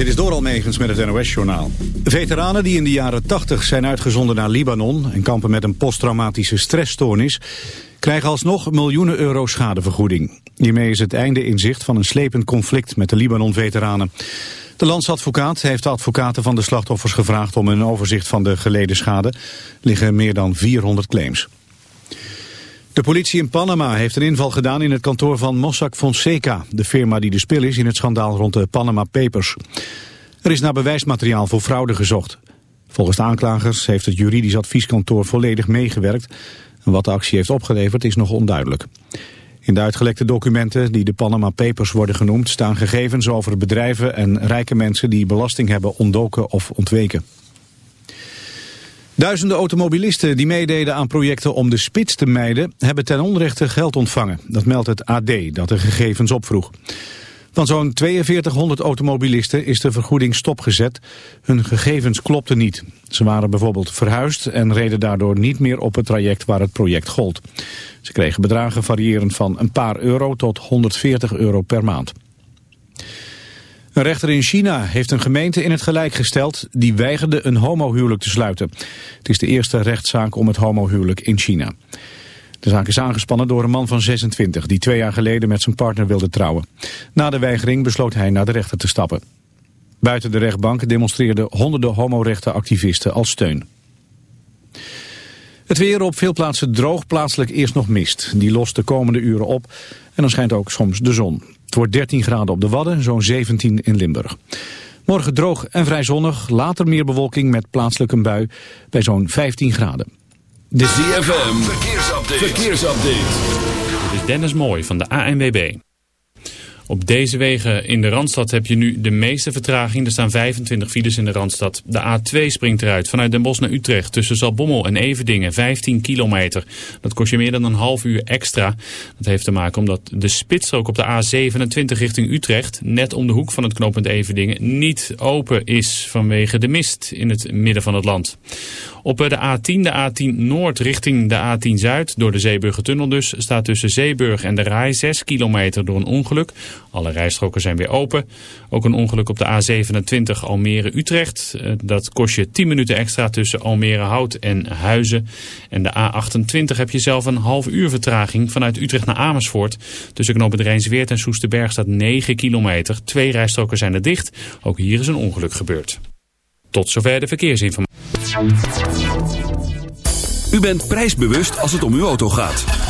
Dit is door Almegens met het NOS-journaal. Veteranen die in de jaren 80 zijn uitgezonden naar Libanon... en kampen met een posttraumatische stressstoornis... krijgen alsnog miljoenen euro schadevergoeding. Hiermee is het einde in zicht van een slepend conflict met de Libanon-veteranen. De landsadvocaat heeft de advocaten van de slachtoffers gevraagd... om een overzicht van de geleden schade. Liggen meer dan 400 claims. De politie in Panama heeft een inval gedaan in het kantoor van Mossack Fonseca, de firma die de spil is in het schandaal rond de Panama Papers. Er is naar bewijsmateriaal voor fraude gezocht. Volgens de aanklagers heeft het juridisch advieskantoor volledig meegewerkt. En wat de actie heeft opgeleverd is nog onduidelijk. In de uitgelekte documenten die de Panama Papers worden genoemd... staan gegevens over bedrijven en rijke mensen die belasting hebben ontdoken of ontweken. Duizenden automobilisten die meededen aan projecten om de spits te mijden... hebben ten onrechte geld ontvangen. Dat meldt het AD, dat de gegevens opvroeg. Van zo'n 4200 automobilisten is de vergoeding stopgezet. Hun gegevens klopten niet. Ze waren bijvoorbeeld verhuisd en reden daardoor niet meer op het traject waar het project gold. Ze kregen bedragen variërend van een paar euro tot 140 euro per maand. Een rechter in China heeft een gemeente in het gelijk gesteld die weigerde een homohuwelijk te sluiten. Het is de eerste rechtszaak om het homohuwelijk in China. De zaak is aangespannen door een man van 26 die twee jaar geleden met zijn partner wilde trouwen. Na de weigering besloot hij naar de rechter te stappen. Buiten de rechtbank demonstreerden honderden homorechtenactivisten als steun. Het weer op veel plaatsen droog, plaatselijk eerst nog mist. Die lost de komende uren op en dan schijnt ook soms de zon. Het wordt 13 graden op de Wadden, zo'n 17 in Limburg. Morgen droog en vrij zonnig, later meer bewolking met plaatselijk een bui bij zo'n 15 graden. De ZFM, verkeersupdate. verkeersupdate. Dit is Dennis Mooi van de ANWB. Op deze wegen in de Randstad heb je nu de meeste vertraging. Er staan 25 files in de Randstad. De A2 springt eruit vanuit Den Bosch naar Utrecht tussen Zalbommel en Everdingen. 15 kilometer. Dat kost je meer dan een half uur extra. Dat heeft te maken omdat de spitsstrook op de A27 richting Utrecht... net om de hoek van het knooppunt Everdingen niet open is vanwege de mist in het midden van het land. Op de A10, de A10 Noord richting de A10 Zuid, door de Zeeburgertunnel dus, staat tussen Zeeburg en de Rai 6 kilometer door een ongeluk. Alle rijstroken zijn weer open. Ook een ongeluk op de A27 Almere-Utrecht. Eh, dat kost je 10 minuten extra tussen Almere-Hout en Huizen. En de A28 heb je zelf een half uur vertraging vanuit Utrecht naar Amersfoort. Tussen knooppunt Rijnsweert en Soesterberg staat 9 kilometer. Twee rijstroken zijn er dicht. Ook hier is een ongeluk gebeurd. Tot zover de verkeersinformatie. U bent prijsbewust als het om uw auto gaat.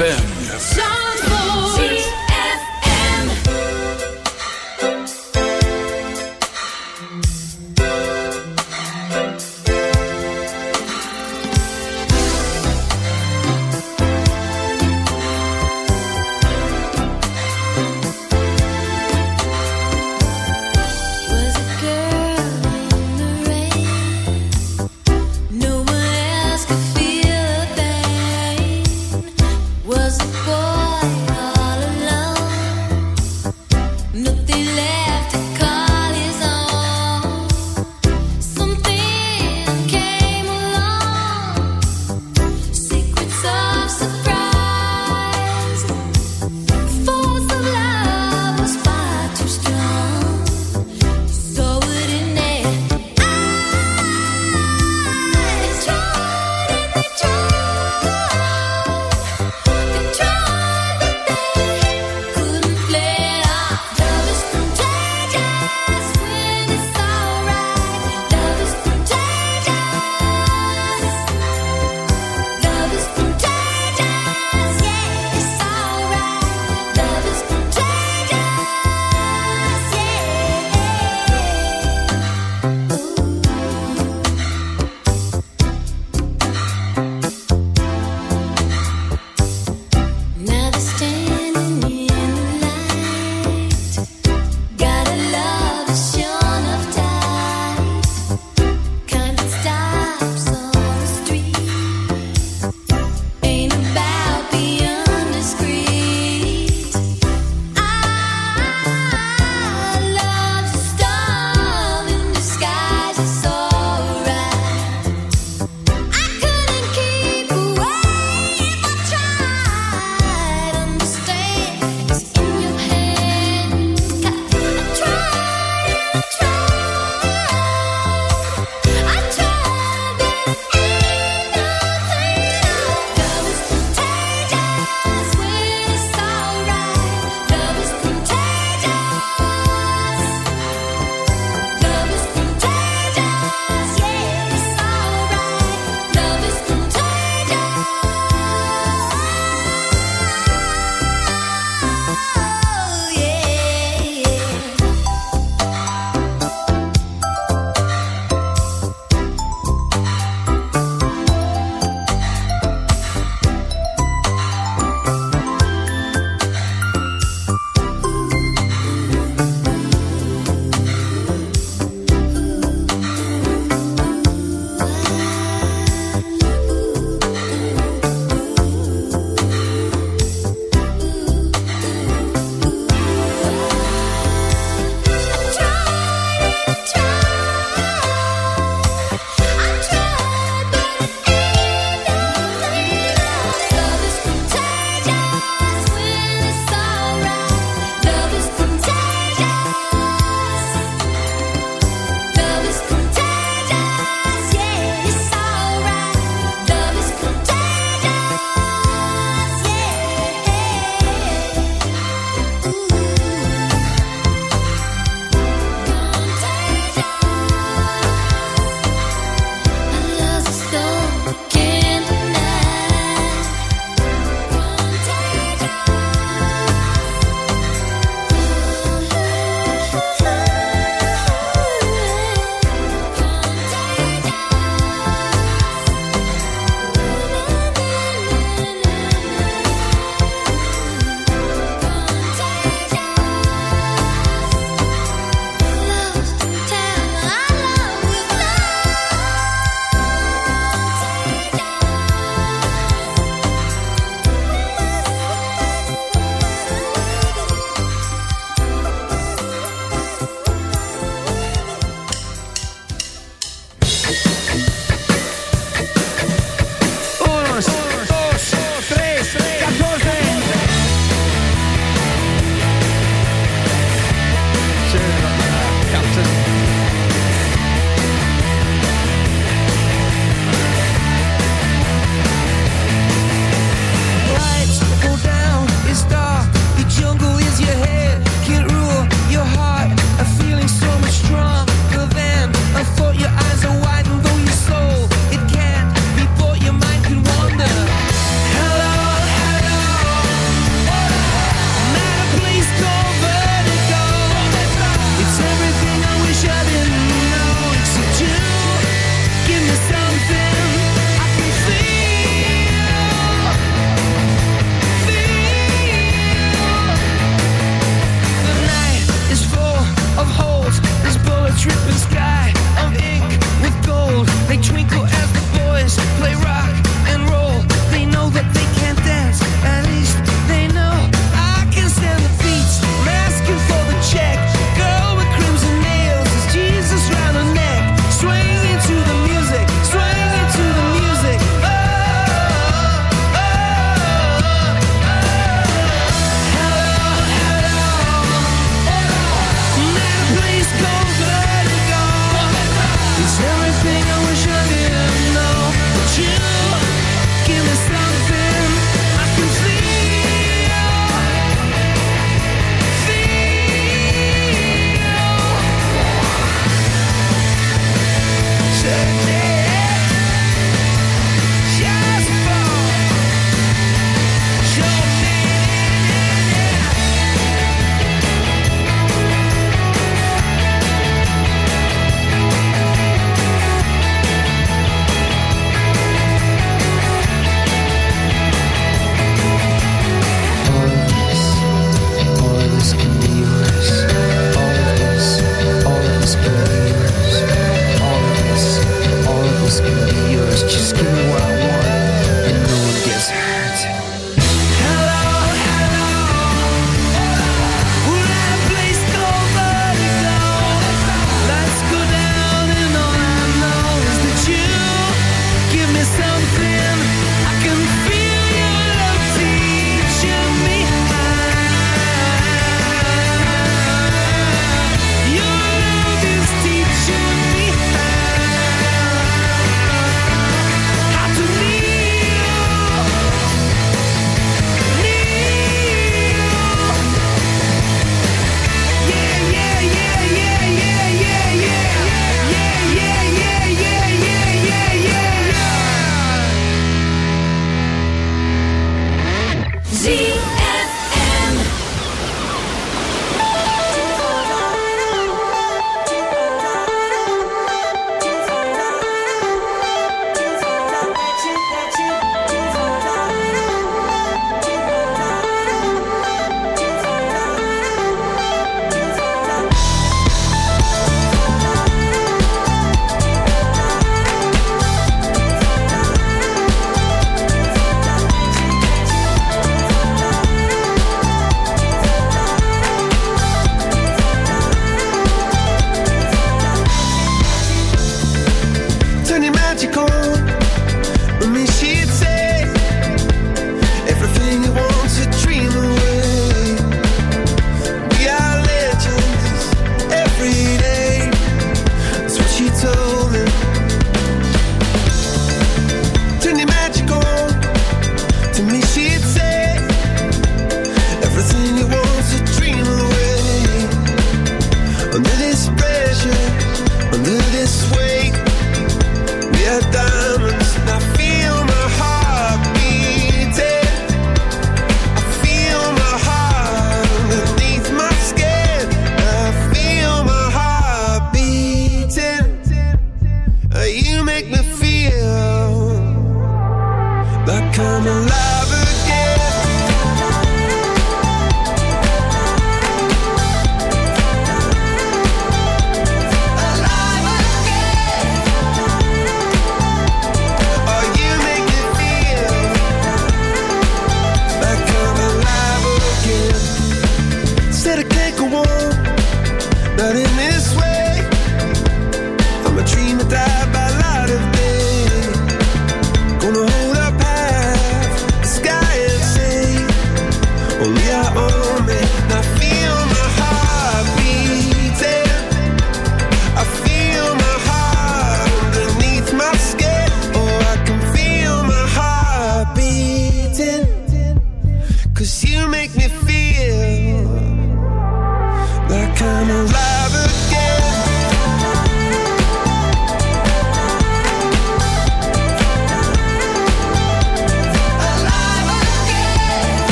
ZFM.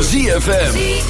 ZFM.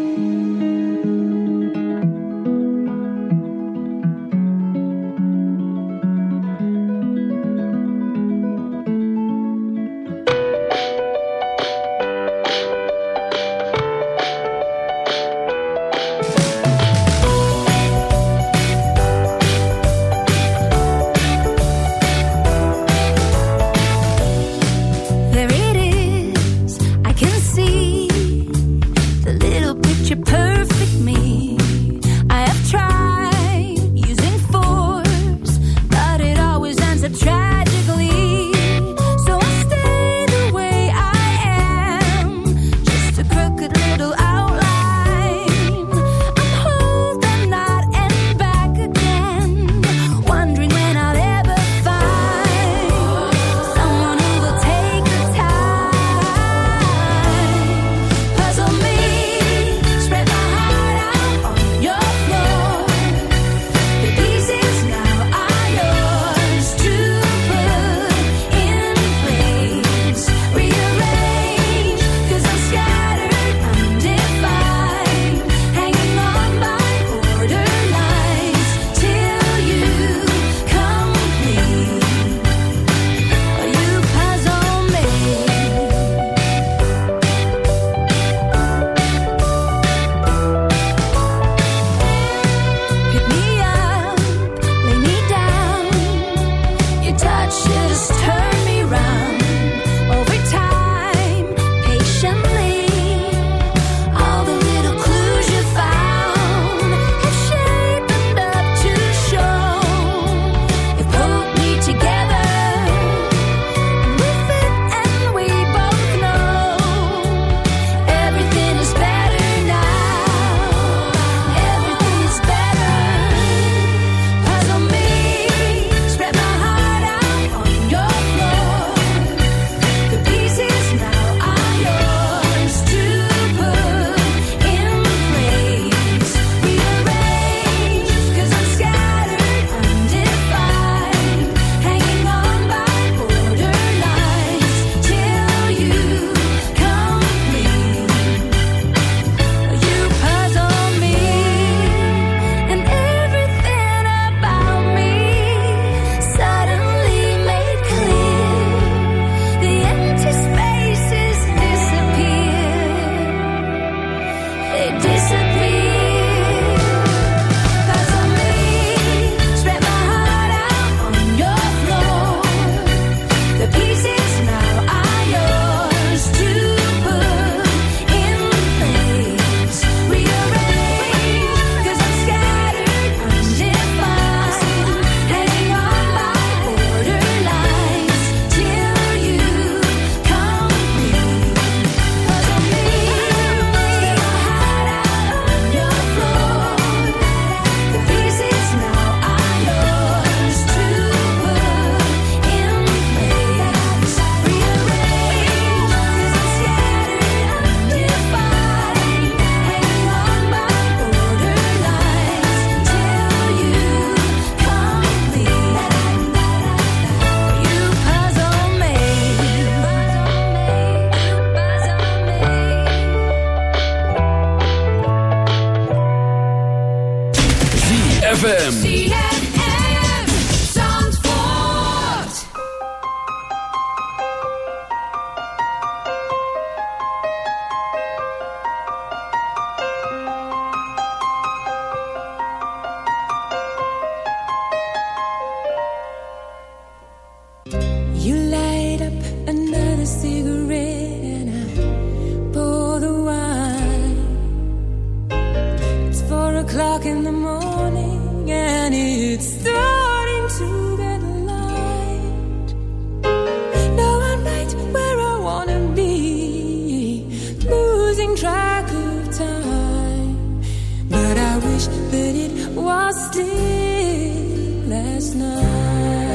but it was still last night.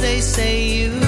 They say you've